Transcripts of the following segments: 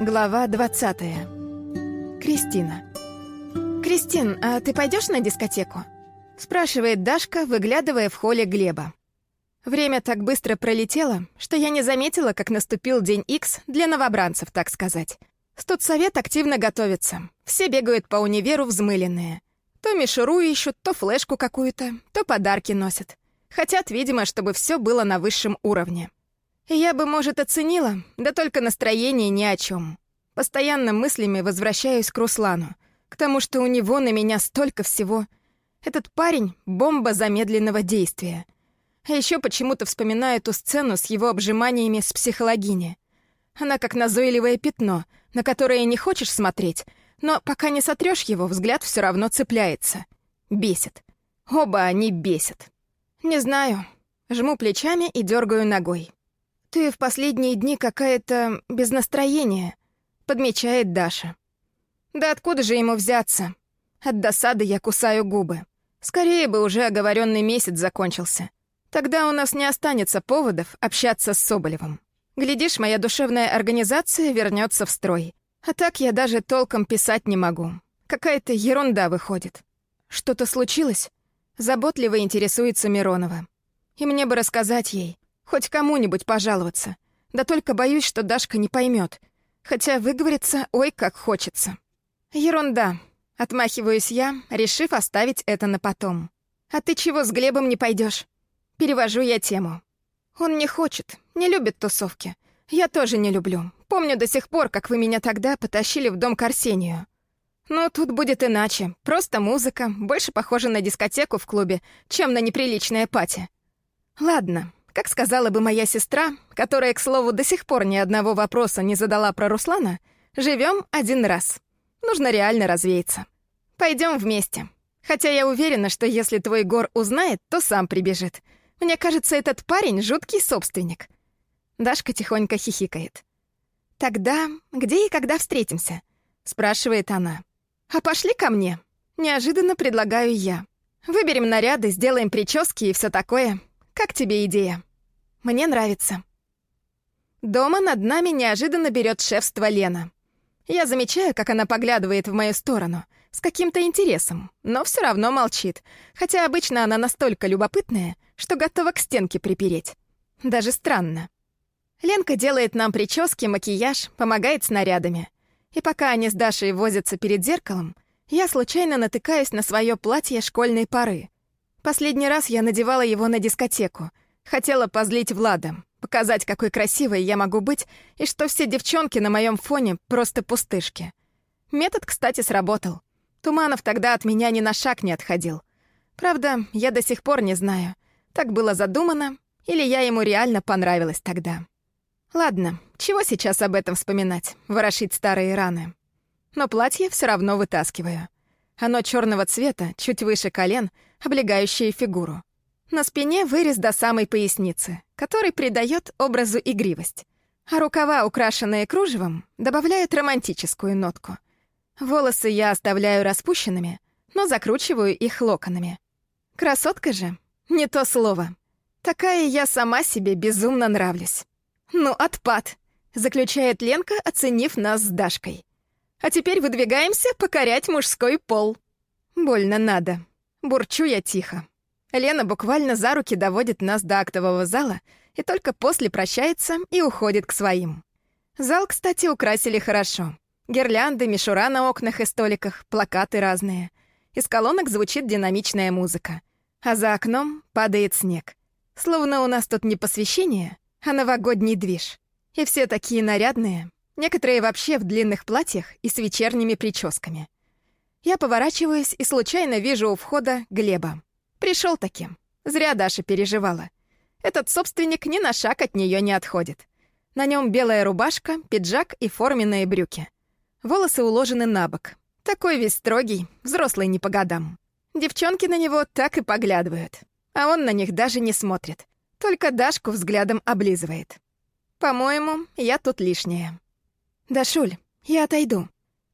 Глава 20. Кристина. «Кристин, а ты пойдешь на дискотеку?» спрашивает Дашка, выглядывая в холле Глеба. Время так быстро пролетело, что я не заметила, как наступил день X для новобранцев, так сказать. Студсовет активно готовится. Все бегают по универу взмыленные. То мишуру ищут, то флешку какую-то, то подарки носят. Хотят, видимо, чтобы все было на высшем уровне. Я бы, может, оценила, да только настроение ни о чем. Постоянно мыслями возвращаюсь к Руслану, к тому, что у него на меня столько всего. Этот парень — бомба замедленного действия. А еще почему-то вспоминаю ту сцену с его обжиманиями с психологини. Она как назойливое пятно, на которое не хочешь смотреть, но пока не сотрешь его, взгляд все равно цепляется. Бесит. Оба они бесят. Не знаю. Жму плечами и дергаю ногой. «Ты в последние дни какая-то без настроения», — подмечает Даша. «Да откуда же ему взяться?» От досады я кусаю губы. Скорее бы уже оговоренный месяц закончился. Тогда у нас не останется поводов общаться с Соболевым. Глядишь, моя душевная организация вернется в строй. А так я даже толком писать не могу. Какая-то ерунда выходит. Что-то случилось? Заботливо интересуется Миронова. И мне бы рассказать ей. Хоть кому-нибудь пожаловаться. Да только боюсь, что Дашка не поймет. Хотя выговориться ой как хочется. Ерунда. Отмахиваюсь я, решив оставить это на потом. А ты чего с Глебом не пойдешь? Перевожу я тему. Он не хочет, не любит тусовки. Я тоже не люблю. Помню до сих пор, как вы меня тогда потащили в дом к Арсению. Но тут будет иначе. Просто музыка, больше похожа на дискотеку в клубе, чем на неприличное пати. Ладно, как сказала бы моя сестра, которая, к слову, до сих пор ни одного вопроса не задала про Руслана, живем один раз. Нужно реально развеяться. Пойдем вместе. Хотя я уверена, что если твой Гор узнает, то сам прибежит. Мне кажется, этот парень — жуткий собственник. Дашка тихонько хихикает. «Тогда где и когда встретимся?» — спрашивает она. «А пошли ко мне?» Неожиданно предлагаю я. Выберем наряды, сделаем прически и все такое. Как тебе идея?» Мне нравится. Дома над нами неожиданно берет шефство Лена. Я замечаю, как она поглядывает в мою сторону, с каким-то интересом, но все равно молчит, хотя обычно она настолько любопытная, что готова к стенке припереть. Даже странно. Ленка делает нам прически, макияж, помогает с нарядами. И пока они с Дашей возятся перед зеркалом, я случайно натыкаюсь на свое платье школьной поры. Последний раз я надевала его на дискотеку — Хотела позлить Влада, показать, какой красивой я могу быть, и что все девчонки на моем фоне просто пустышки. Метод, кстати, сработал. Туманов тогда от меня ни на шаг не отходил. Правда, я до сих пор не знаю, так было задумано, или я ему реально понравилась тогда. Ладно, чего сейчас об этом вспоминать, ворошить старые раны. Но платье все равно вытаскиваю. Оно черного цвета, чуть выше колен, облегающее фигуру. На спине вырез до самой поясницы, который придает образу игривость. А рукава, украшенные кружевом, добавляют романтическую нотку. Волосы я оставляю распущенными, но закручиваю их локонами. Красотка же, не то слово. Такая я сама себе безумно нравлюсь. Ну, отпад, заключает Ленка, оценив нас с Дашкой. А теперь выдвигаемся покорять мужской пол. Больно надо. Бурчу я тихо. Лена буквально за руки доводит нас до актового зала и только после прощается и уходит к своим. Зал, кстати, украсили хорошо. Гирлянды, мишура на окнах и столиках, плакаты разные. Из колонок звучит динамичная музыка. А за окном падает снег. Словно у нас тут не посвящение, а новогодний движ. И все такие нарядные. Некоторые вообще в длинных платьях и с вечерними прическами. Я поворачиваюсь и случайно вижу у входа Глеба. Пришел таким. Зря Даша переживала. Этот собственник ни на шаг от нее не отходит. На нем белая рубашка, пиджак и форменные брюки. Волосы уложены на бок. Такой весь строгий, взрослый не по годам. Девчонки на него так и поглядывают. А он на них даже не смотрит. Только Дашку взглядом облизывает. По-моему, я тут лишняя. «Дашуль, я отойду».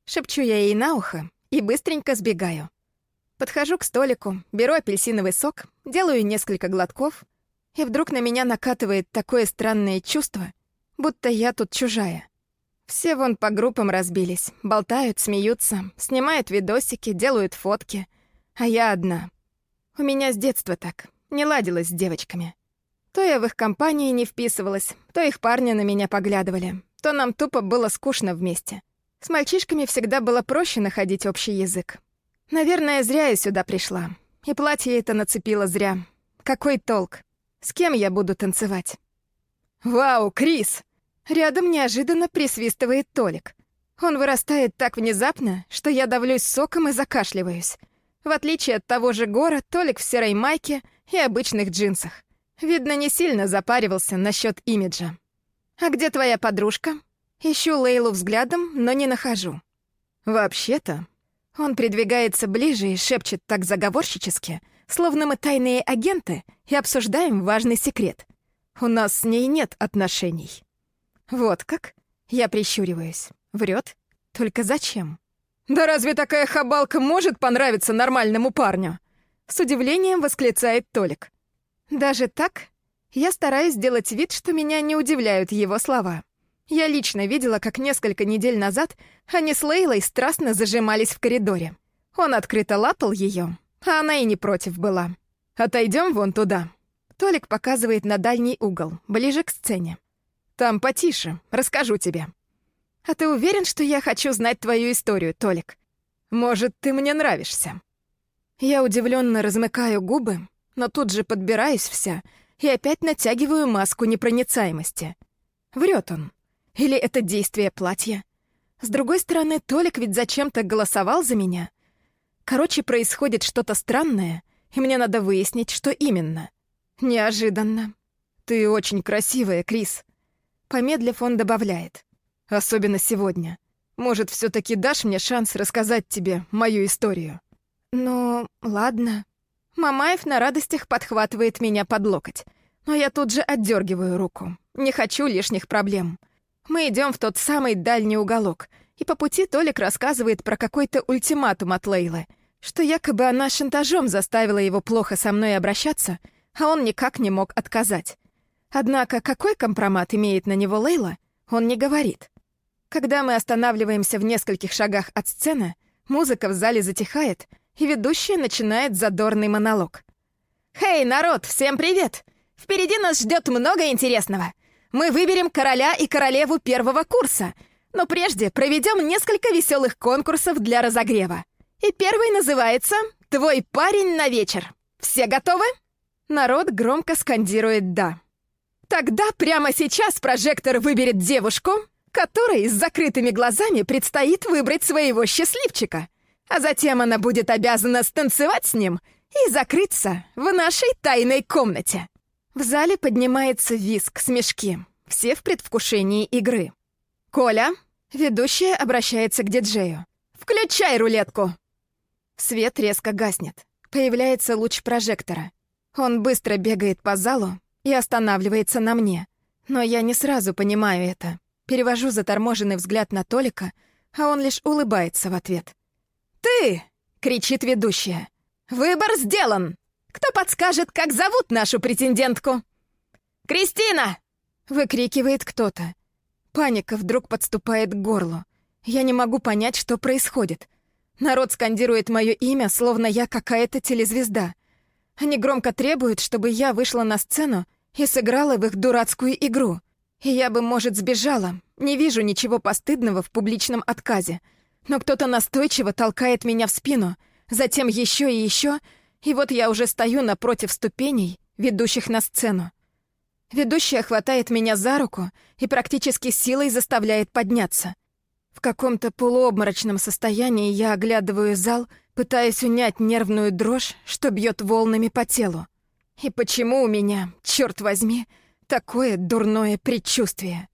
Шепчу я ей на ухо и быстренько сбегаю. Подхожу к столику, беру апельсиновый сок, делаю несколько глотков, и вдруг на меня накатывает такое странное чувство, будто я тут чужая. Все вон по группам разбились, болтают, смеются, снимают видосики, делают фотки. А я одна. У меня с детства так, не ладилась с девочками. То я в их компании не вписывалась, то их парни на меня поглядывали, то нам тупо было скучно вместе. С мальчишками всегда было проще находить общий язык. Наверное, зря я сюда пришла. И платье это нацепила зря. Какой толк? С кем я буду танцевать? «Вау, Крис!» Рядом неожиданно присвистывает Толик. Он вырастает так внезапно, что я давлюсь соком и закашливаюсь. В отличие от того же Гора, Толик в серой майке и обычных джинсах. Видно, не сильно запаривался насчет имиджа. «А где твоя подружка?» Ищу Лейлу взглядом, но не нахожу. «Вообще-то...» Он придвигается ближе и шепчет так заговорщически, словно мы тайные агенты и обсуждаем важный секрет. У нас с ней нет отношений. Вот как? Я прищуриваюсь. Врет? Только зачем? «Да разве такая хабалка может понравиться нормальному парню?» С удивлением восклицает Толик. Даже так? Я стараюсь сделать вид, что меня не удивляют его слова. Я лично видела, как несколько недель назад они с Лейлой страстно зажимались в коридоре. Он открыто лапал ее, а она и не против была. «Отойдем вон туда». Толик показывает на дальний угол, ближе к сцене. Там потише, расскажу тебе. А ты уверен, что я хочу знать твою историю, Толик? Может, ты мне нравишься?» Я удивленно размыкаю губы, но тут же подбираюсь вся и опять натягиваю маску непроницаемости. Врет он. Или это действие платья? С другой стороны, Толик ведь зачем-то голосовал за меня. Короче, происходит что-то странное, и мне надо выяснить, что именно. Неожиданно. «Ты очень красивая, Крис», Помедлив, он добавляет. «Особенно сегодня. Может, все таки дашь мне шанс рассказать тебе мою историю?» «Ну, ладно». Мамаев на радостях подхватывает меня под локоть. Но я тут же отдергиваю руку. Не хочу лишних проблем. Мы идем в тот самый дальний уголок, и по пути Толик рассказывает про какой-то ультиматум от Лейлы, что якобы она шантажом заставила его плохо со мной обращаться, а он никак не мог отказать. Однако какой компромат имеет на него Лейла, он не говорит. Когда мы останавливаемся в нескольких шагах от сцены, музыка в зале затихает, и ведущая начинает задорный монолог. «Хей, народ, всем привет! Впереди нас ждет много интересного. Мы выберем короля и королеву первого курса, но прежде проведем несколько веселых конкурсов для разогрева. И первый называется «Твой парень на вечер». Все готовы?» Народ громко скандирует «да». Тогда прямо сейчас прожектор выберет девушку, которой с закрытыми глазами предстоит выбрать своего счастливчика. А затем она будет обязана станцевать с ним и закрыться в нашей тайной комнате. В зале поднимается виск, смешки. Все в предвкушении игры. «Коля!» Ведущая обращается к диджею. «Включай рулетку!» Свет резко гаснет. Появляется луч прожектора. Он быстро бегает по залу, и останавливается на мне. Но я не сразу понимаю это. Перевожу заторможенный взгляд на Толика, а он лишь улыбается в ответ. «Ты!» — кричит ведущая. «Выбор сделан! Кто подскажет, как зовут нашу претендентку?» «Кристина!» — выкрикивает кто-то. Паника вдруг подступает к горлу. Я не могу понять, что происходит. Народ скандирует мое имя, словно я какая-то телезвезда. Они громко требуют, чтобы я вышла на сцену и сыграла в их дурацкую игру. И я бы, может, сбежала. Не вижу ничего постыдного в публичном отказе. Но кто-то настойчиво толкает меня в спину, затем еще и еще, и вот я уже стою напротив ступеней, ведущих на сцену. Ведущая хватает меня за руку и практически силой заставляет подняться. В каком-то полуобморочном состоянии я оглядываю зал, пытаясь унять нервную дрожь, что бьет волнами по телу. И почему у меня, черт возьми, такое дурное предчувствие?